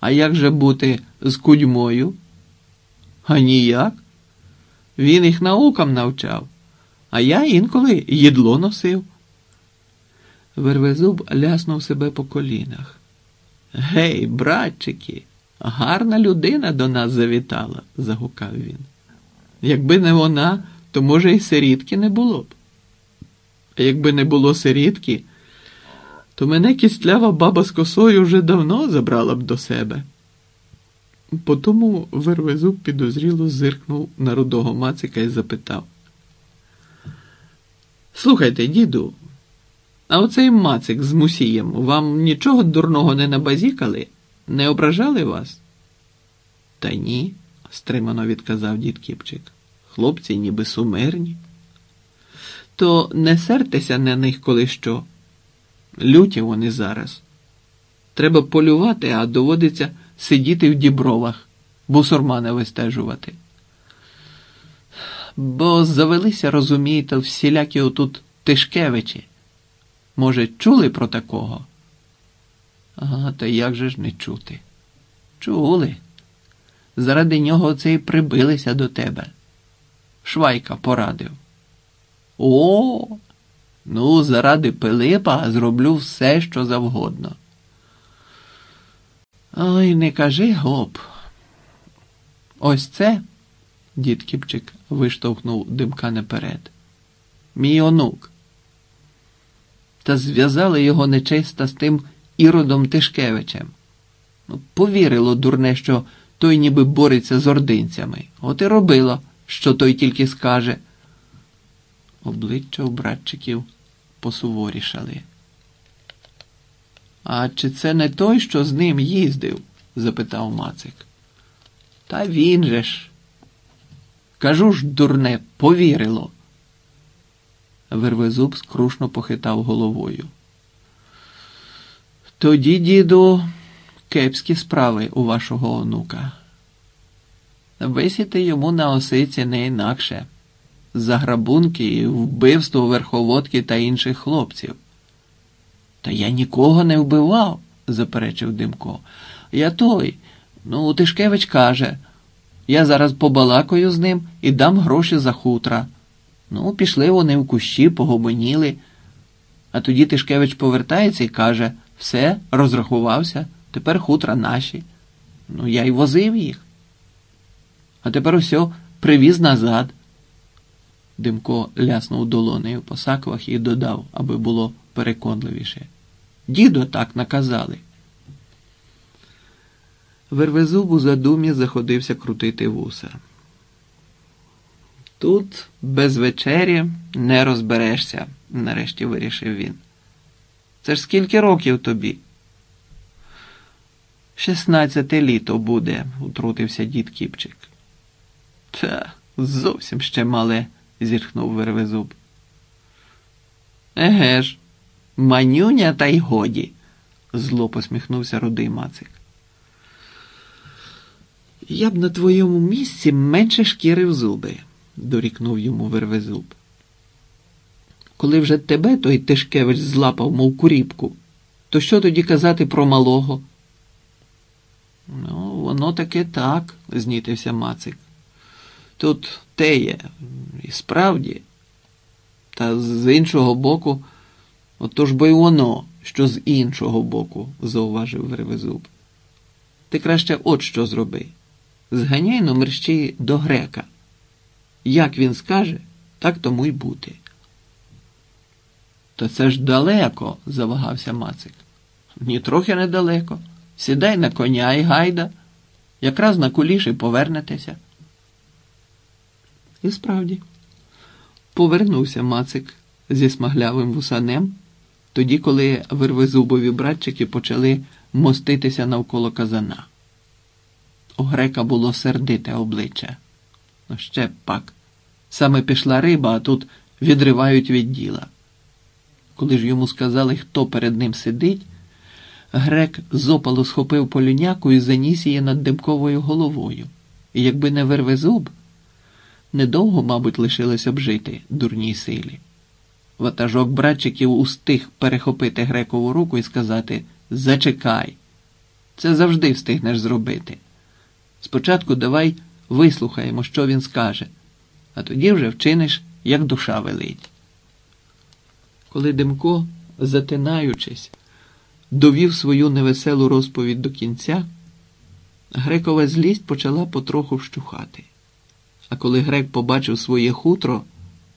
А як же бути з кудьмою? А ніяк. Він їх наукам навчав, а я інколи їдло носив. Вервезуб ляснув себе по колінах. Гей, братчики, гарна людина до нас завітала, загукав він. Якби не вона, то, може, і сирітки не було б. А якби не було сирітки, то мене кістлява баба з косою вже давно забрала б до себе. Потому Вервезуб підозріло зиркнув на рудого Мацика і запитав. Слухайте, діду, а оцей Мацик з Мусієм вам нічого дурного не набазікали? Не ображали вас? Та ні, стримано відказав дід Кіпчик. Хлопці ніби сумирні. То не сертеся на них коли що. Люті вони зараз. Треба полювати, а доводиться сидіти в дібровах, бусурмана вистежувати. Бо завелися, розумієте, всілякі отут Тишкевичі. Може, чули про такого? Ага, та як же ж не чути? Чули. Заради нього оце й прибилися до тебе. Швайка порадив. О, ну, заради Пилипа зроблю все, що завгодно. Ой, не кажи гоп. Ось це, дід Кіпчик виштовхнув димка наперед. Мій онук. Та зв'язали його нечиста з тим іродом Тишкевичем. Ну, Повірило дурне, що той ніби бореться з ординцями. От і робило, що той тільки скаже. Обличчя у братчиків посуворішали. А чи це не той, що з ним їздив? запитав Мацик. Та він же ж. Кажу ж, дурне, повірило. Вервезуб скрушно похитав головою. Тоді, діду, кепські справи у вашого онука. Висіти йому на осиці не інакше. Заграбунки і вбивство верховодки та інших хлопців. Та я нікого не вбивав, заперечив Димко. Я той. Ну, Тишкевич каже, я зараз побалакаю з ним і дам гроші за хутра. Ну, пішли вони в кущі, погомоніли. А тоді Тишкевич повертається і каже: все, розрахувався, тепер хутра наші. Ну, я й возив їх. А тепер усе привіз назад. Димко ляснув долонею по саквах і додав, аби було переконливіше. Дідо так наказали. Вервезуб у задумі заходився крутити вуса. Тут без вечері не розберешся, нарешті вирішив він. Це ж скільки років тобі? Шістнадцяте літо буде, утрутився дід Кіпчик. Та зовсім ще мале, зітхнув Вервезуб. Еге ж, манюня та й годі, зло посміхнувся рудий Мацик. Я б на твоєму місці менше шкірив зуби, дорікнув йому Вервезуб. Коли вже тебе той Тишкевич злапав, мов куріпку, то що тоді казати про малого? Ну, воно таки так, знітився Мацик. Тут те є, і справді, та з іншого боку, отож бо й воно, що з іншого боку, зауважив Вервезуб. Ти краще от що зроби. Зганяй номерщі до грека. Як він скаже, так тому й бути. Та це ж далеко, завагався Мацик. Ні трохи недалеко. Сідай на коня і гайда, якраз на куліші повернетеся. І справді, повернувся Мацик зі смаглявим вусанем, тоді, коли вирвезубові братчики почали моститися навколо казана. У грека було сердите обличчя. Ну, ще пак. Саме пішла риба, а тут відривають від діла. Коли ж йому сказали, хто перед ним сидить, грек з опалу схопив полюняку і заніс її над димковою головою. І якби не вервезуб, недовго, мабуть, лишилося б жити дурній силі. Ватажок братчиків устиг перехопити грекову руку і сказати Зачекай. Це завжди встигнеш зробити. Спочатку давай вислухаємо, що він скаже, а тоді вже вчиниш, як душа велить. Коли Демко, затинаючись, довів свою невеселу розповідь до кінця, грекова злість почала потроху вщухати. А коли грек побачив своє хутро,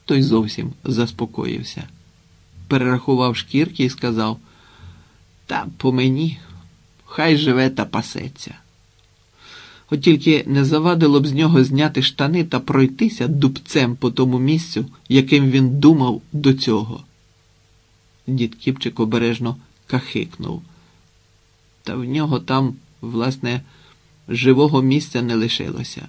той зовсім заспокоївся. Перерахував шкірки і сказав: Та по мені, хай живе та пасеться. От тільки не завадило б з нього зняти штани та пройтися дубцем по тому місцю, яким він думав до цього. Дід Кіпчик обережно кахикнув. Та в нього там, власне, живого місця не лишилося.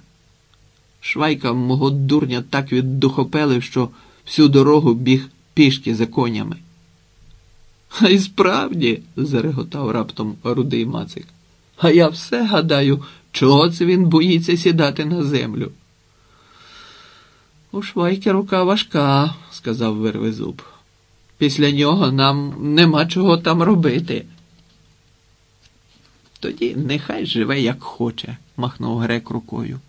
Швайка мого дурня так віддухопелив, що всю дорогу біг пішки за конями. А й справді, зареготав раптом рудий Мацик. А я все гадаю, чого це він боїться сідати на землю. У Швайки рука важка, сказав Вервезуб. Після нього нам нема чого там робити. Тоді нехай живе, як хоче, махнув грек рукою.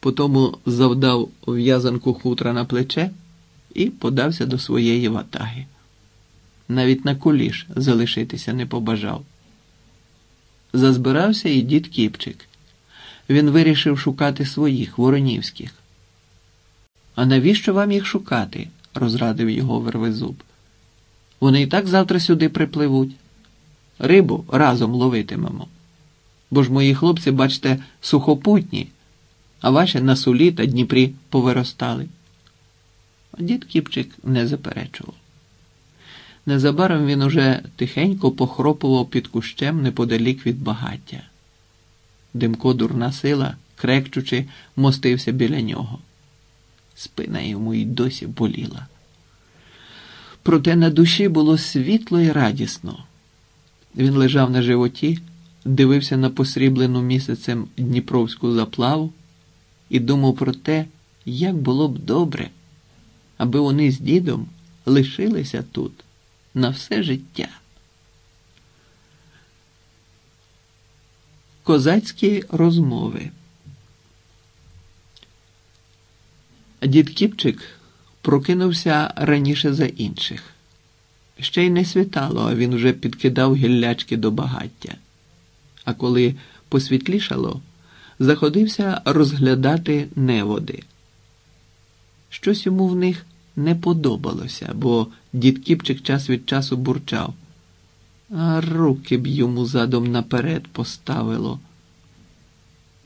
Потому завдав в'язанку хутра на плече і подався до своєї ватаги. Навіть на куліш залишитися не побажав. Зазбирався і дід Кіпчик. Він вирішив шукати своїх воронівських. А навіщо вам їх шукати? розрадив його Вервезуб. Вони і так завтра сюди припливуть. Рибу разом ловитимемо. Бо ж мої хлопці, бачите, сухопутні, а ваші на сулі та Дніпрі повиростали. Дід Кіпчик не заперечував. Незабаром він уже тихенько похропував під кущем неподалік від багаття. Димко дурна сила, крекчучи, мостився біля нього. Спина йому й досі боліла. Проте на душі було світло і радісно. Він лежав на животі, дивився на посріблену місяцем Дніпровську заплаву і думав про те, як було б добре, аби вони з дідом лишилися тут на все життя. Козацькі розмови. Дід Кіпчик прокинувся раніше за інших. Ще й не світало, а він вже підкидав гіллячки до багаття. А коли посвітлішало, заходився розглядати неводи. Щось йому в них не подобалося, бо дід Кіпчик час від часу бурчав, а руки б йому задом наперед поставило.